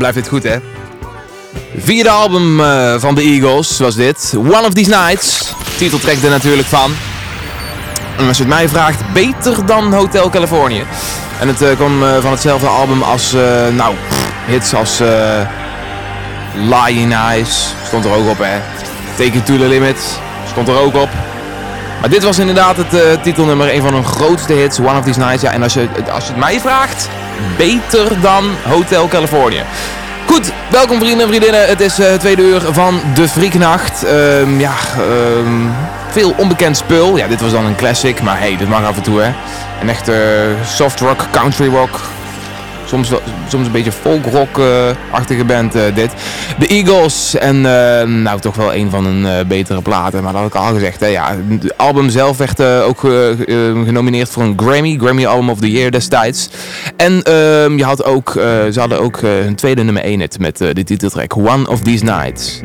Blijft dit goed, hè? Vierde album uh, van de Eagles was dit. One of These Nights. Titeltrack er natuurlijk van. En als je het mij vraagt, beter dan Hotel California. En het uh, kwam uh, van hetzelfde album als, nou, hits als Lying Eyes. Stond er ook op, hè. Take It To The Limit. Stond er ook op. Maar dit was inderdaad het titelnummer, een van hun grootste hits, One of These Nights. Ja, en als je, als je het mij vraagt, beter dan Hotel California. Goed, welkom vrienden en vriendinnen. Het is het tweede uur van de Frieknacht. Ehm, ja, ehm, veel onbekend spul. Ja, dit was dan een classic, maar hey, dit mag af en toe hè. Een echte soft rock, country rock, soms, soms een beetje folk rock-achtige band uh, dit. De Eagles en uh, nou toch wel een van hun uh, betere platen, maar dat had ik al gezegd. Hè, ja, het album zelf werd ook genomineerd voor een Grammy, Grammy Album of the Year destijds. En je had ook, ze hadden ook hun tweede nummer 1 hit met de titeltrack One of These Nights.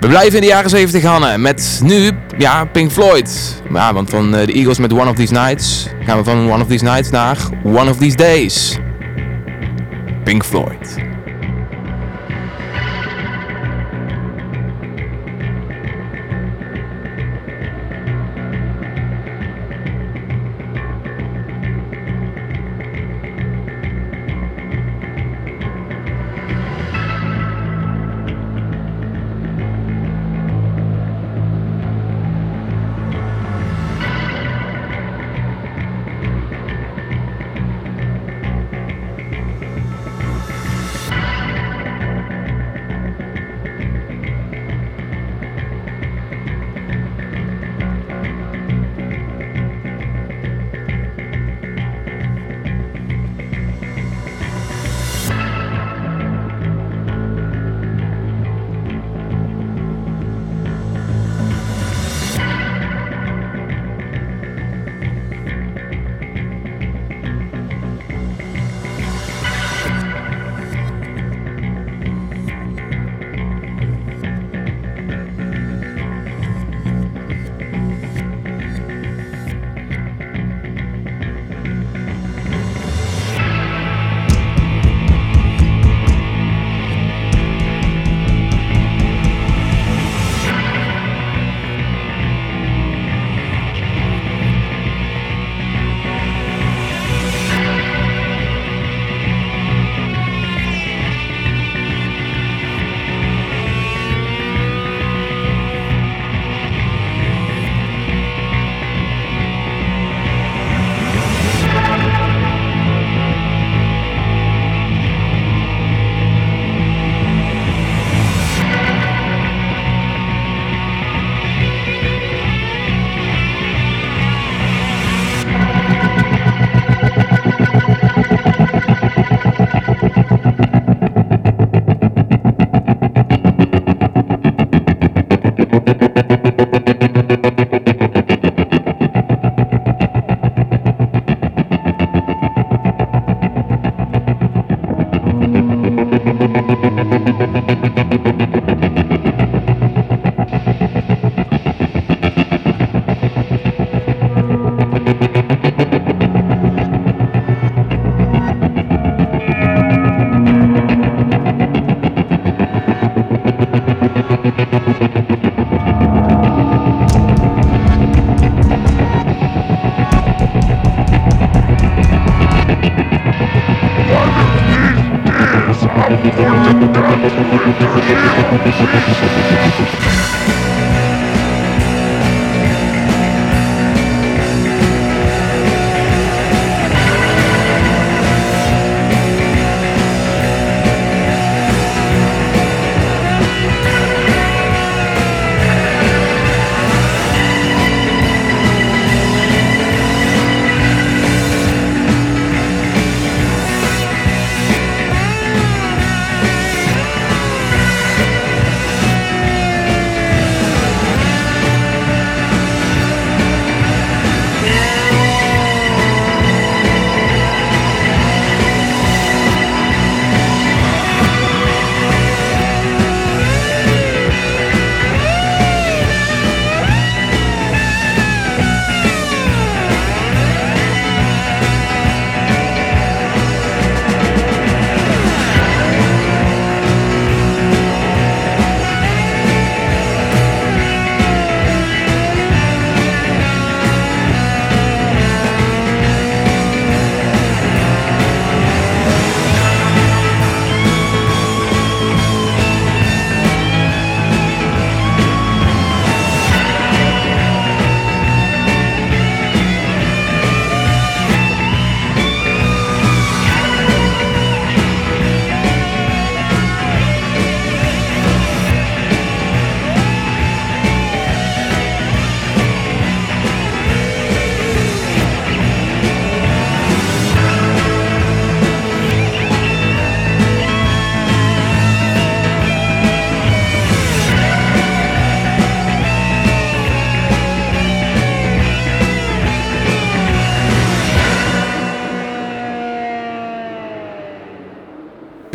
We blijven in de jaren 70 hangen met nu, ja, Pink Floyd. Ja, want van de Eagles met One of These Nights gaan we van One of These Nights naar One of These Days. Pink Floyd.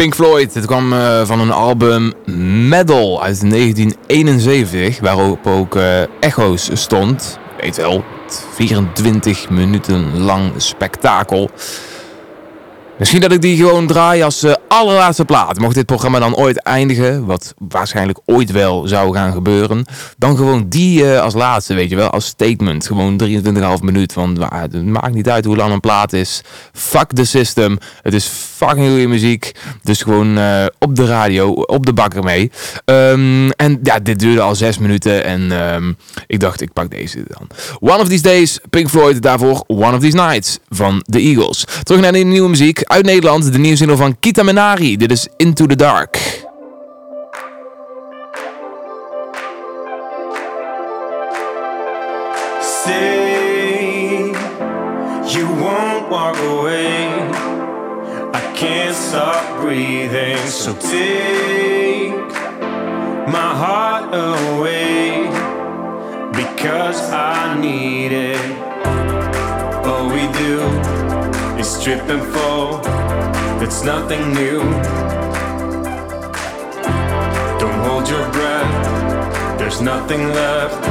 Pink Floyd, het kwam uh, van een album Medal uit 1971, waarop ook uh, Echo's stond. Weet wel, 24 minuten lang spektakel. Misschien dat ik die gewoon draai als uh, allerlaatste plaat. Mocht dit programma dan ooit eindigen, wat waarschijnlijk ooit wel zou gaan gebeuren, dan gewoon die uh, als laatste, weet je wel, als statement. Gewoon 23,5 minuut. Want het maakt niet uit hoe lang een plaat is. Fuck the system. Het is fucking goede muziek. Dus gewoon uh, op de radio, op de bakker mee. Um, en ja, dit duurde al 6 minuten. En um, ik dacht, ik pak deze dan. One of These Days, Pink Floyd. Daarvoor One of These Nights van The Eagles. Terug naar de nieuwe muziek. Uit Nederland, de nieuwe single van Kita Menari. Dit is Into the Dark. Say you won't walk away. I can't stop breathing, so take my heart away because I need it. All we do strip and fall. It's nothing new. Don't hold your breath. There's nothing left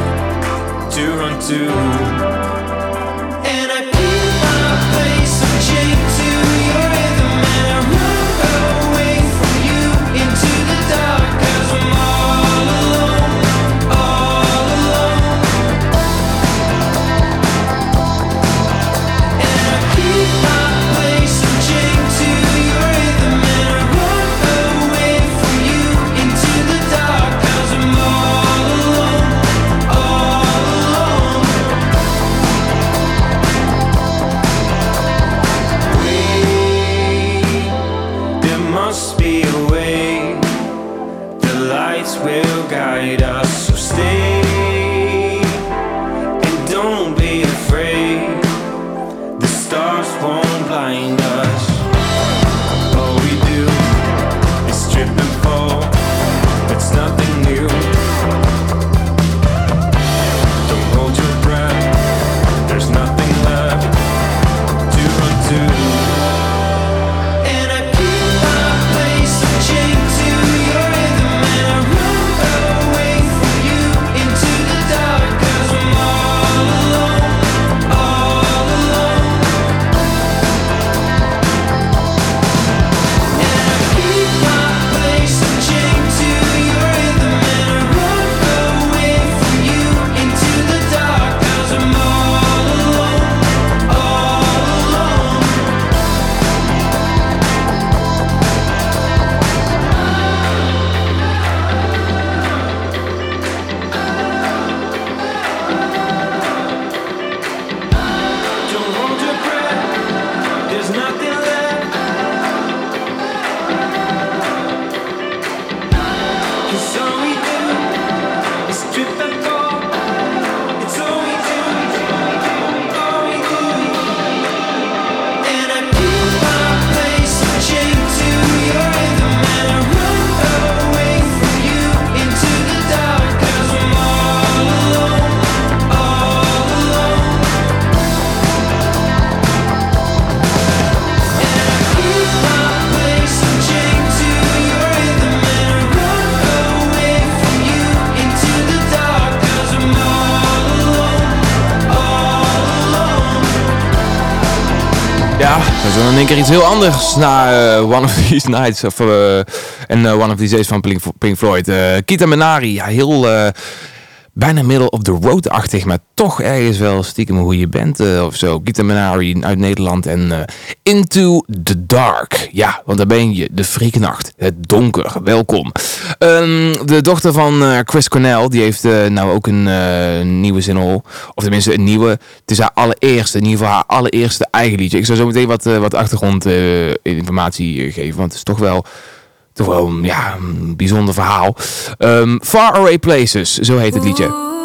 to run to. Heel anders na uh, One of These Nights of, uh, en uh, One of These Days van Pink, Pink Floyd. Kita Menari, ja, heel bijna middle of the road-achtig, maar toch ergens wel stiekem hoe je bent uh, of zo. Menari uit Nederland en Into the Dark. Ja, want daar ben je, de freaknacht, het donker. Welkom. Um, de dochter van uh, Chris Cornell, die heeft nou ook een nieuwe single, of tenminste een nieuwe. Het is haar allereerste, in ieder geval haar allereerste eigen liedje. Ik zou zo meteen wat, wat achtergrondinformatie geven, want het is toch wel toch wel ja, een bijzonder verhaal. Um, Far Away Places, zo heet het liedje.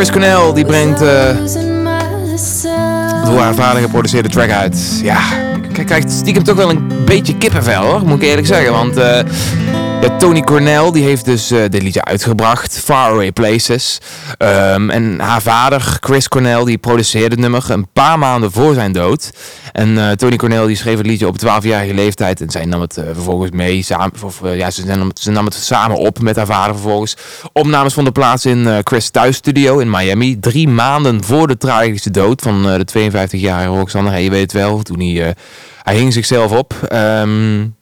Chris Cornell die brengt uh, door haar vader geproduceerde track uit. Ja, ik stiekem toch wel een beetje kippenvel hoor, moet ik eerlijk zeggen. Want uh, ja, Tony Cornell die heeft dus uh, dit liedje uitgebracht, Far Away Places. Um, en haar vader, Chris Cornell, die produceerde nummer een paar maanden voor zijn dood. En uh, Tony Cornell die schreef het liedje op 12-jarige leeftijd. En zij nam het uh, vervolgens mee. Samen, of, ja, ze, nam het, ze het samen op met haar vader vervolgens. Opnames vonden plaats in Chris' thuisstudio in Miami. Drie maanden voor de tragische dood van de 52-jarige Roxanne. Je weet het wel, toen hij, hij hing zichzelf op. Um,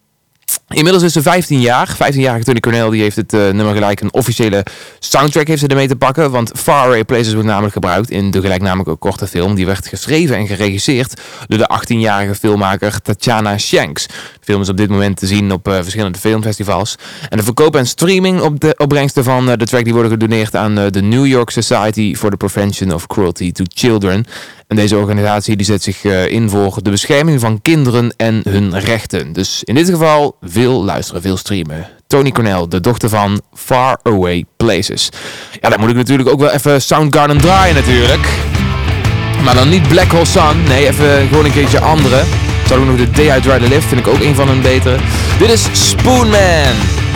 Inmiddels is ze 15 jaar. 15-jarige Tony Cornell die heeft het uh, nummer gelijk een officiële soundtrack heeft ze ermee te pakken. Want Far Away Places wordt namelijk gebruikt in de gelijknamelijke korte film. Die werd geschreven en geregisseerd door de 18-jarige filmmaker Tatjana Shanks. De film is op dit moment te zien op uh, verschillende filmfestivals. En de verkoop en streaming op de opbrengsten van uh, de track die worden gedoneerd aan de New York Society for the Prevention of Cruelty to Children. En deze organisatie die zet zich uh, in voor de bescherming van kinderen en hun rechten. Dus in dit geval veel luisteren, veel streamen. Tony Cornell, de dochter van Far Away Places. Ja, dan moet ik natuurlijk ook wel even Soundgarden draaien natuurlijk. Maar dan niet Black Hole Sun. Nee, even gewoon een keertje andere. Zouden we nog de Day I Try to Live, vind ik ook een van hun betere. Dit is Spoonman.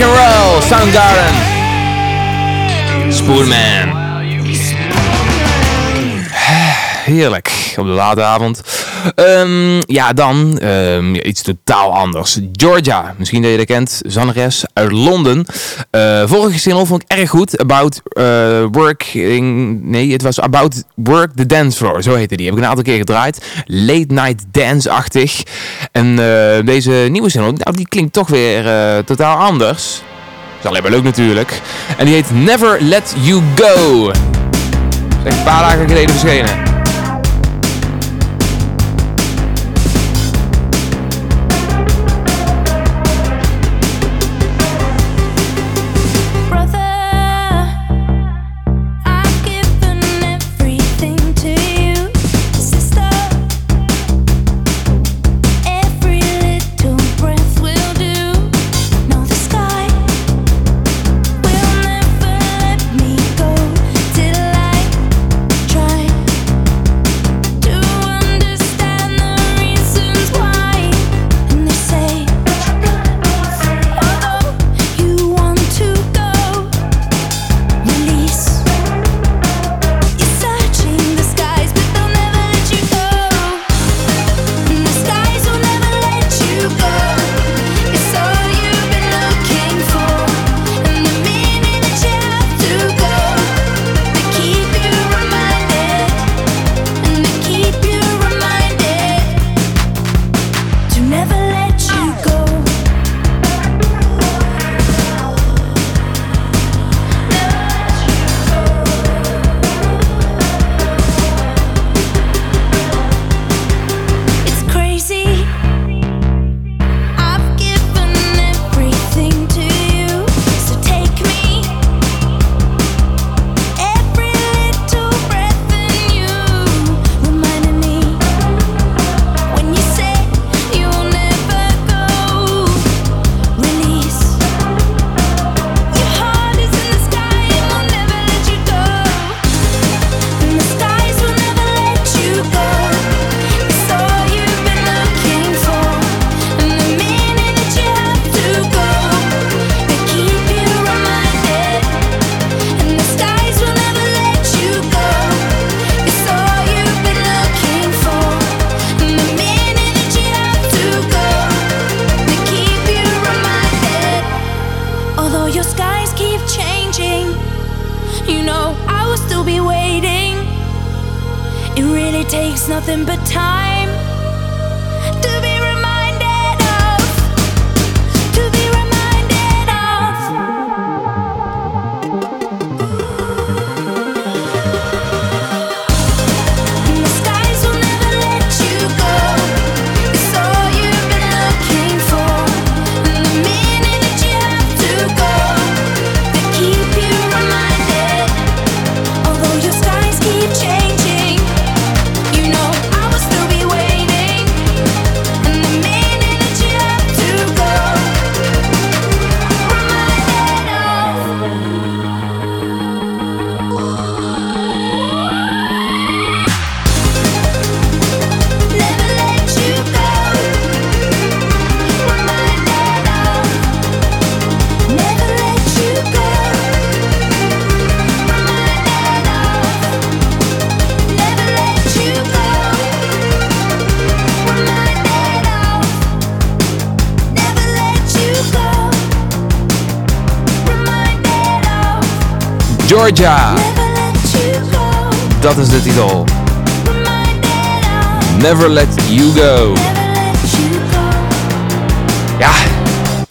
Rock and roll. Soundgarden. Spoonman. Heerlijk, op de late avond. Ehm, ja, dan ehm, iets totaal anders. Georgia, misschien dat je dat kent. Zangeres uit Londen. Eh, vorige single vond ik erg goed. About eh, Working... Nee, het was About Work the Dance Floor. Zo heette die. Heb ik een aantal keer gedraaid. Late Night Dance-achtig. En eh, deze nieuwe single, nou, die klinkt toch weer totaal anders. Is alleen maar leuk natuurlijk. En die heet Never Let You Go. Is echt een paar dagen geleden verschenen. Really takes nothing but time Georgia. Dat is de titel. Never Let You Go.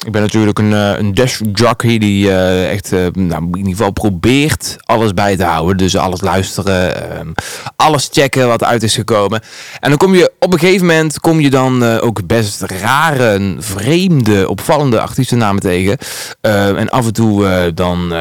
Ik ben natuurlijk een, eh, een jockey die eh, echt eh, nou, in ieder geval probeert alles bij te houden. Dus alles luisteren, ehm, alles checken wat uit is gekomen. En dan kom je op een gegeven moment kom je dan ook best rare, vreemde, opvallende artiestennamen tegen. En af en toe dan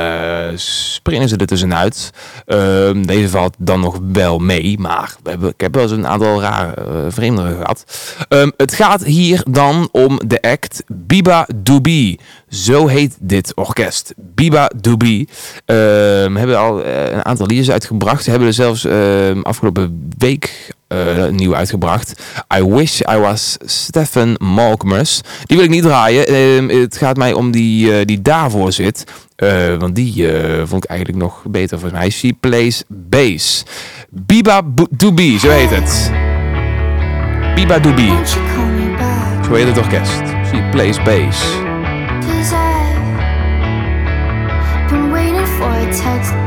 springen ze er tussenuit. Ehm, deze valt dan nog wel mee, maar we hebben, ik heb wel eens een aantal rare, eh, vreemdere gehad. Ehm, het gaat hier dan om de act Biba Do Doobie. Zo heet dit orkest. Biba Doobie. Ehm hebben al eh, een aantal liedjes uitgebracht. Ze hebben er zelfs ehm, afgelopen week eh, een nieuw uitgebracht. I Wish I Was Stephen Malkmus. Die wil ik niet draaien. Ehm, het gaat mij om die, eh, die daarvoor zit. Eh, want die eh, vond ik eigenlijk nog beter volgens mij. She Plays Bass. Biba Doobie, zo heet het. Biba Doobie. Back? Zo heet het orkest. She Plays Bass. Cause I've been waiting for a text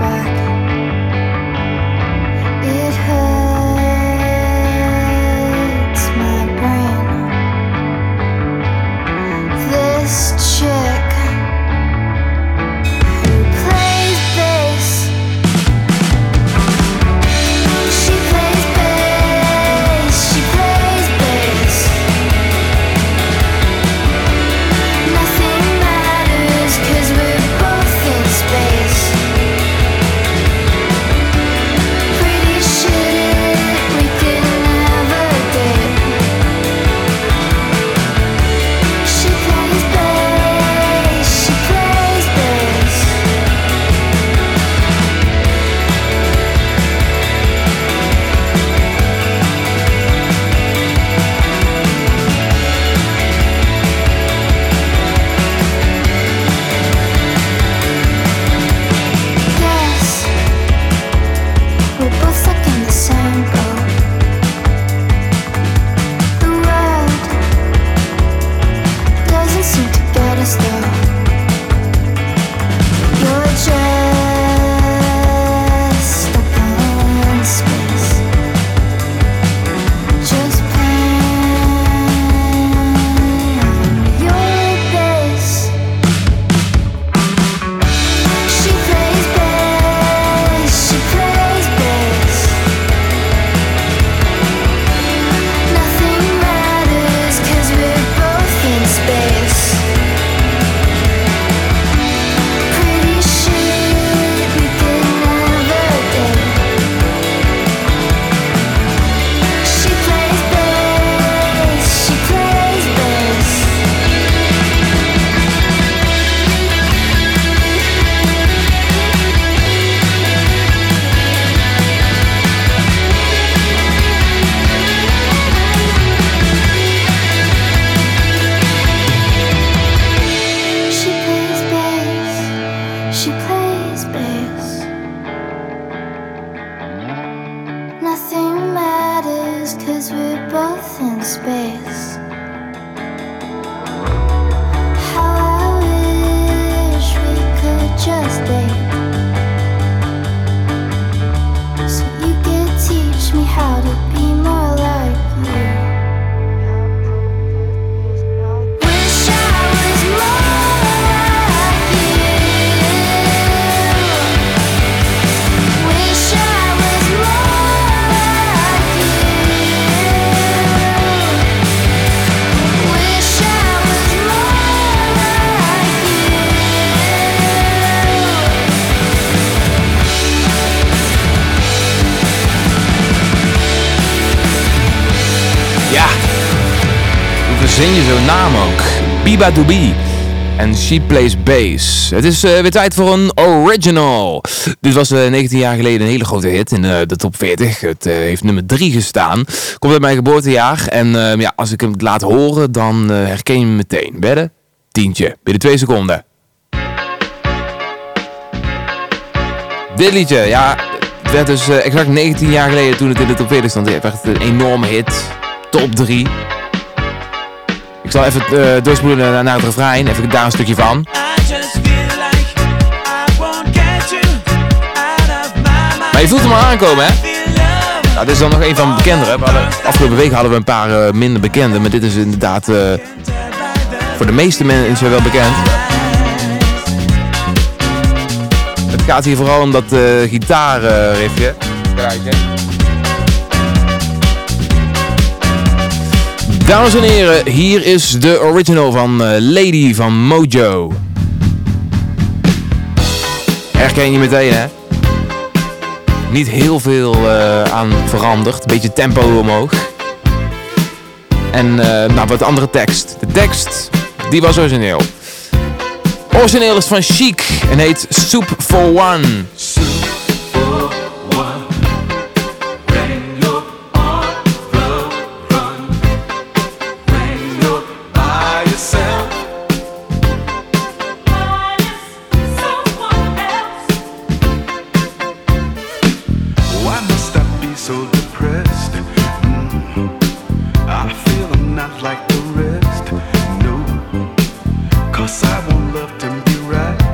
Verzin je zo'n naam ook? Biba Doobie. En She Plays Bass. Het is eh, weer tijd voor een original. Dit was eh, 19 jaar geleden een hele grote hit in eh, de top 40. Het heeft nummer 3 gestaan. Komt uit mijn geboortejaar. En ja, als ik hem laat horen, dan herken je hem meteen. Bedden? Tientje. Binnen twee seconden. Dit liedje, ja, het werd dus exact 19 jaar geleden toen het in de top 40 stond. Het werd een enorme hit. Top 3. Ik zal even eh doorspoelen naar, het refrein. Even daar een stukje van. Maar je voelt hem al aankomen, hè? Nou, dit is dan nog een van de bekendere. Afgelopen week hadden we een paar eh, minder bekende. Maar dit is inderdaad eh, voor de meeste mensen wel bekend. Het gaat hier vooral om dat gitaarriffje. Dames en heren, hier is de original van eh, Lady van Mojo. Herken je meteen, hè? Niet heel veel eh, aan veranderd. Beetje tempo omhoog. En eh, nou, wat andere tekst. De tekst, die was origineel. Origineel is van Chic en heet Soup for One. I won't love to be right.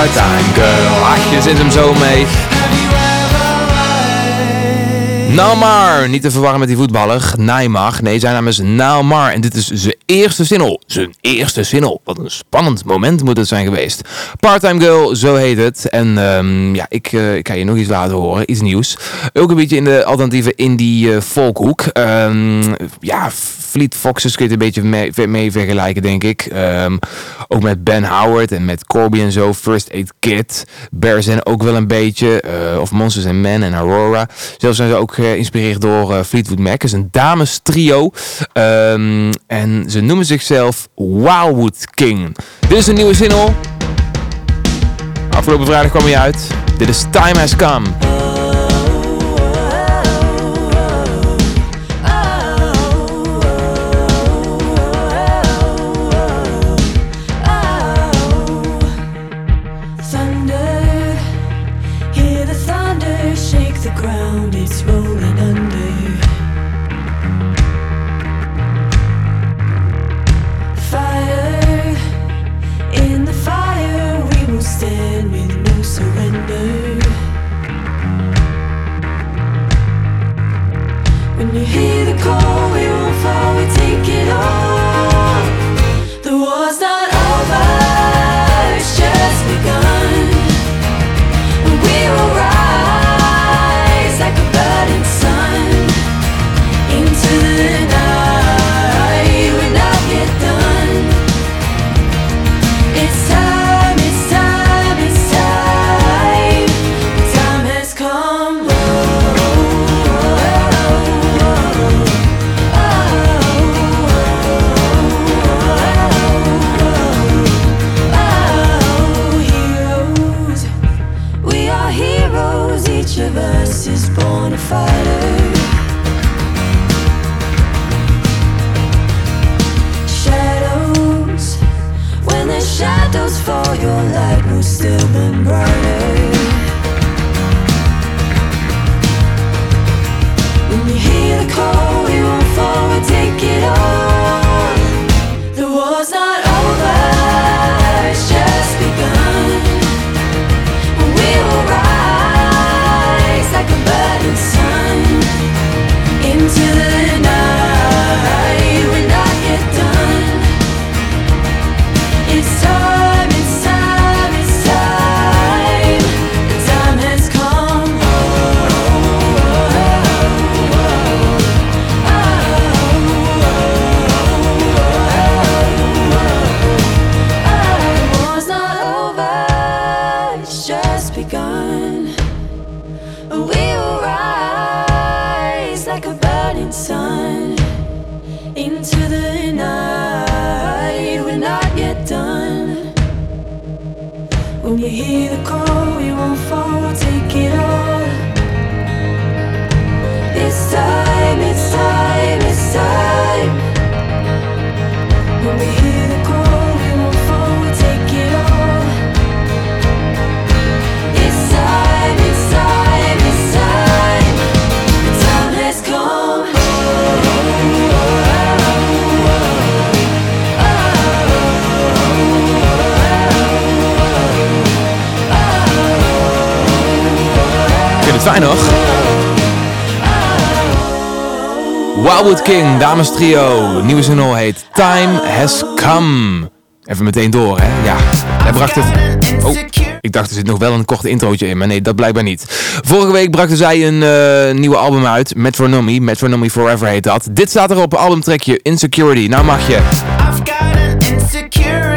Part-time girl. Ach, je zit hem zo mee. Nalmar, niet te verwarren met die voetballer, Neymar. Nee, zijn naam is Nalmar en dit is zijn eerste single. Zijn eerste single. Wat een spannend moment moet het zijn geweest. Part-Time Girl, zo heet het. En ehm, ja, ik, eh, ik ga je nog iets laten horen, iets nieuws. Ook een beetje in de alternatieve indie. Ehm, ja, Fleet Foxes kun je het een beetje mee, mee vergelijken, denk ik. Ehm, ook met Ben Howard en met Corby en zo. First Aid Kit. Bears zijn ook wel een beetje. eh, of Monsters and Men en Aurora. Zelfs zijn ze ook geïnspireerd door eh, Fleetwood Mac. Het is een dames trio. Ehm, en ze noemen zichzelf Wildwood King. Dit is een nieuwe single. Afgelopen vrijdag kwam hij uit. Dit is Time Has Come. Nog. Wildwood King, dames trio. Nieuwe single heet Time Has Come. Even meteen door, hè? Ja, hij bracht het... Oh, ik dacht er zit nog wel een kort introotje in, maar nee, dat blijkbaar niet. Vorige week brachten zij een eh, nieuwe album uit, Metronomy. Metronomy Forever heet dat. Dit staat er op albumtrekje Insecurity. Nou mag je. I've got an insecurity.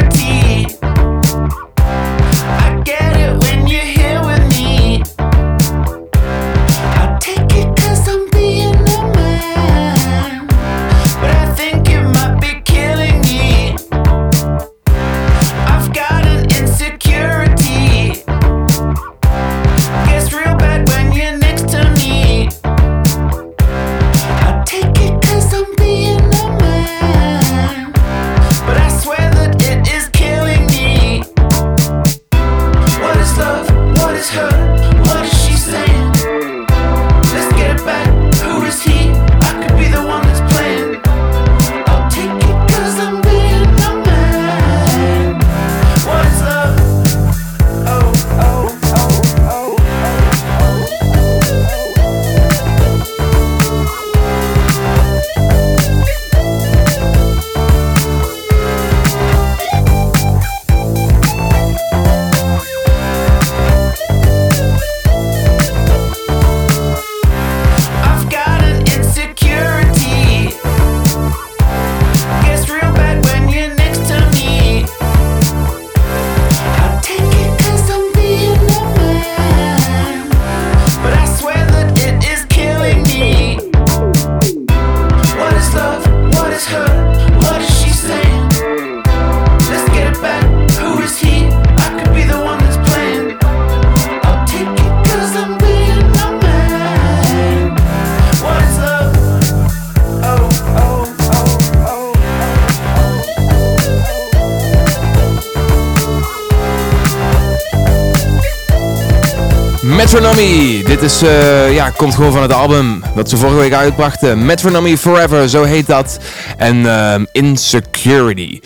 Is, eh, ja, komt gewoon van het album dat ze vorige week uitbrachten. Metronomy Forever, zo heet dat. En ehm, Insecurity.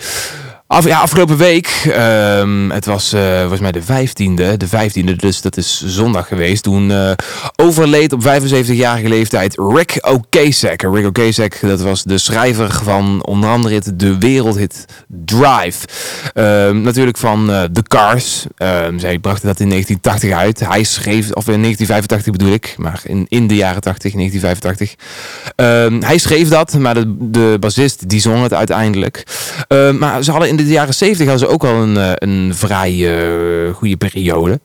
Af, afgelopen week, ehm, het was eh, volgens mij de 15e, de 15e, dus dat is zondag geweest. Toen eh, overleed op 75-jarige leeftijd Rick Ocasek. Rick Ocasek, dat was de schrijver van onder andere het, de wereldhit Drive. Ehm, natuurlijk van eh, The Cars. Ehm, zij brachten dat in 1980 uit. Hij schreef, of in 1985 bedoel ik, maar in, in de jaren 80, 1985. Ehm, hij schreef dat, maar de, de bassist die zong het uiteindelijk. Maar ze hadden in de jaren 70 hadden ze ook al een, eh, een vrij eh, goede periode.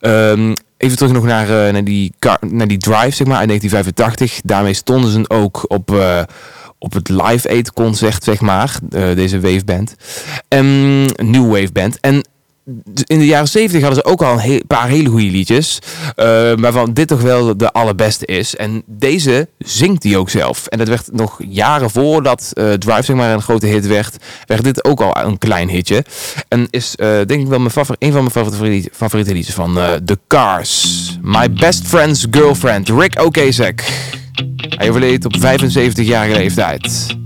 Ehm, even terug nog naar, eh, naar, die naar die Drive, zeg maar, uit 1985. Daarmee stonden ze ook op, op het Live Aid concert, zeg maar. deze waveband. En, een new waveband. En in de jaren 70 hadden ze ook al een paar hele goede liedjes. eh, waarvan dit toch wel de allerbeste is. En deze zingt hij ook zelf. En dat werd nog jaren voordat eh, Drive zeg maar, een grote hit werd. Werd dit ook al een klein hitje. En is eh, denk ik wel mijn een van mijn favoriete, favoriete liedjes van The Cars. My Best Friend's Girlfriend, Rick Ocasek. Hij overleed op 75-jarige leeftijd.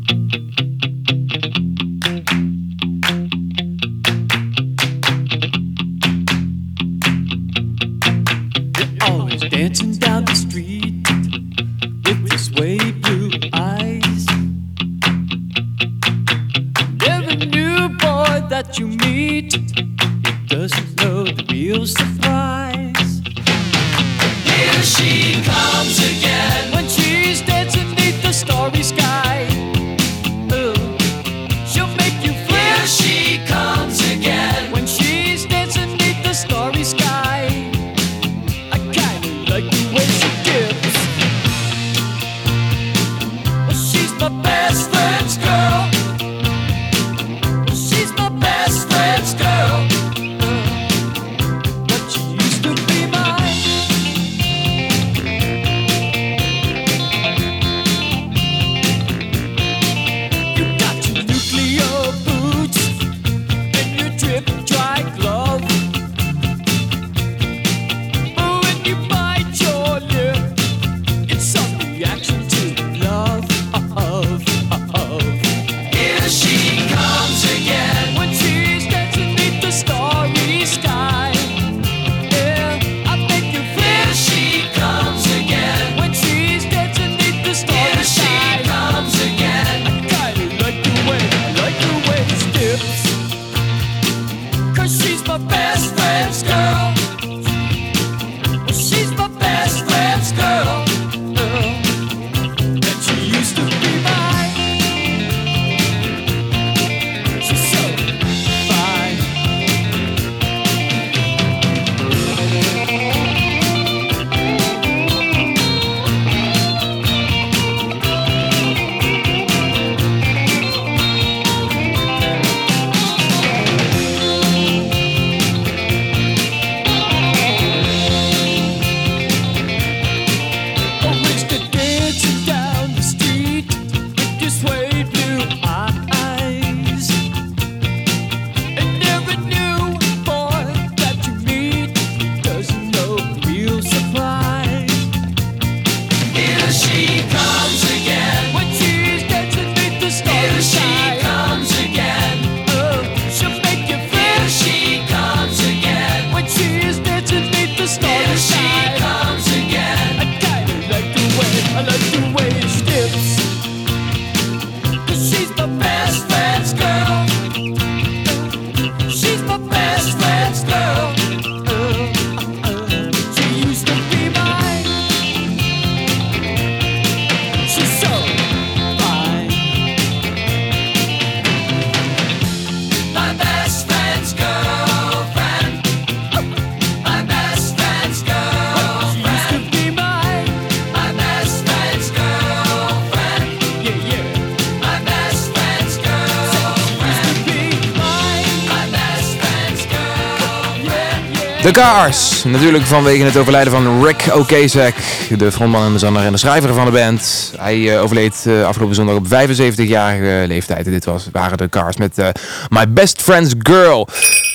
Cars. Natuurlijk vanwege het overlijden van Rick Ocasek. De frontman en de zanger en de schrijver van de band. Hij eh, overleed eh, afgelopen zondag op 75-jarige leeftijd. Dit was, waren The Cars met eh, My Best Friend's Girl.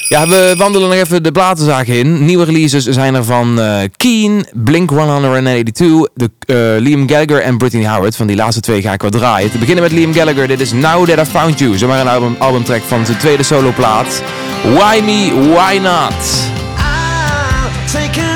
Ja, we wandelen nog even de platenzaak in. Nieuwe releases zijn er van Keen, Blink 182, de, eh, Liam Gallagher en Brittany Howard. Van die laatste twee ga ik wat draaien. Te beginnen met Liam Gallagher. Dit is Now That I Found You. Zomaar een album, albumtrack van zijn tweede soloplaat. Why Me, Why Not? taken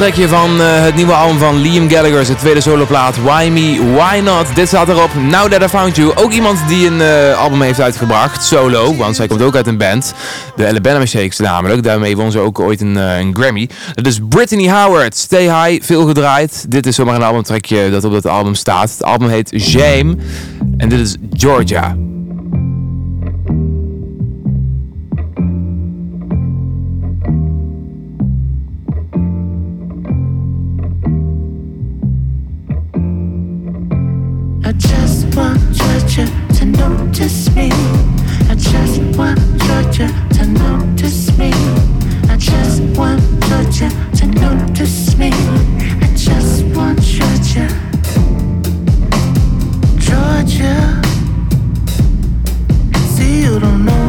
Albumtrackje van eh, het nieuwe album van Liam Gallagher, zijn tweede soloplaat Why Me, Why Not. Dit staat erop, Now That I Found You. Ook iemand die een eh, album heeft uitgebracht, solo, want zij komt ook uit een band. De Alabama Shakes namelijk, daarmee won ze ook ooit een, eh, een Grammy. Dat is Brittany Howard, Stay High, veel gedraaid. Dit is zomaar een albumtrackje dat op dat album staat. Het album heet Shame en dit is Georgia. You to notice me. I just want you to notice me. I just want you to notice me Notice you See you don't know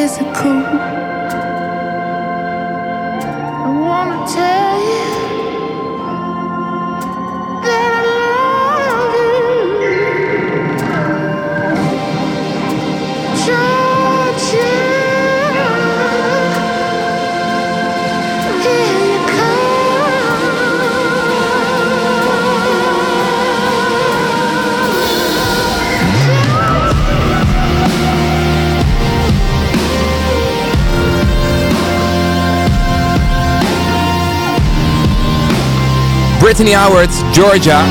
is Brittany Howard, Georgia.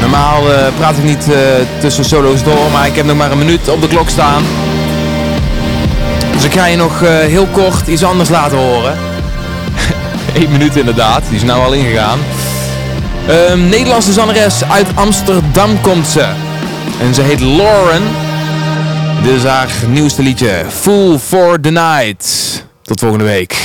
Normaal eh, praat ik niet eh, tussen solo's door, maar ik heb nog maar een minuut op de klok staan. Dus ik ga je nog eh, heel kort iets anders laten horen. Eén minuut inderdaad, die is nou al ingegaan. Ehm, Nederlandse zangeres uit Amsterdam komt ze. En ze heet Lauren. Dit is haar nieuwste liedje, Fool for the Night. Tot volgende week.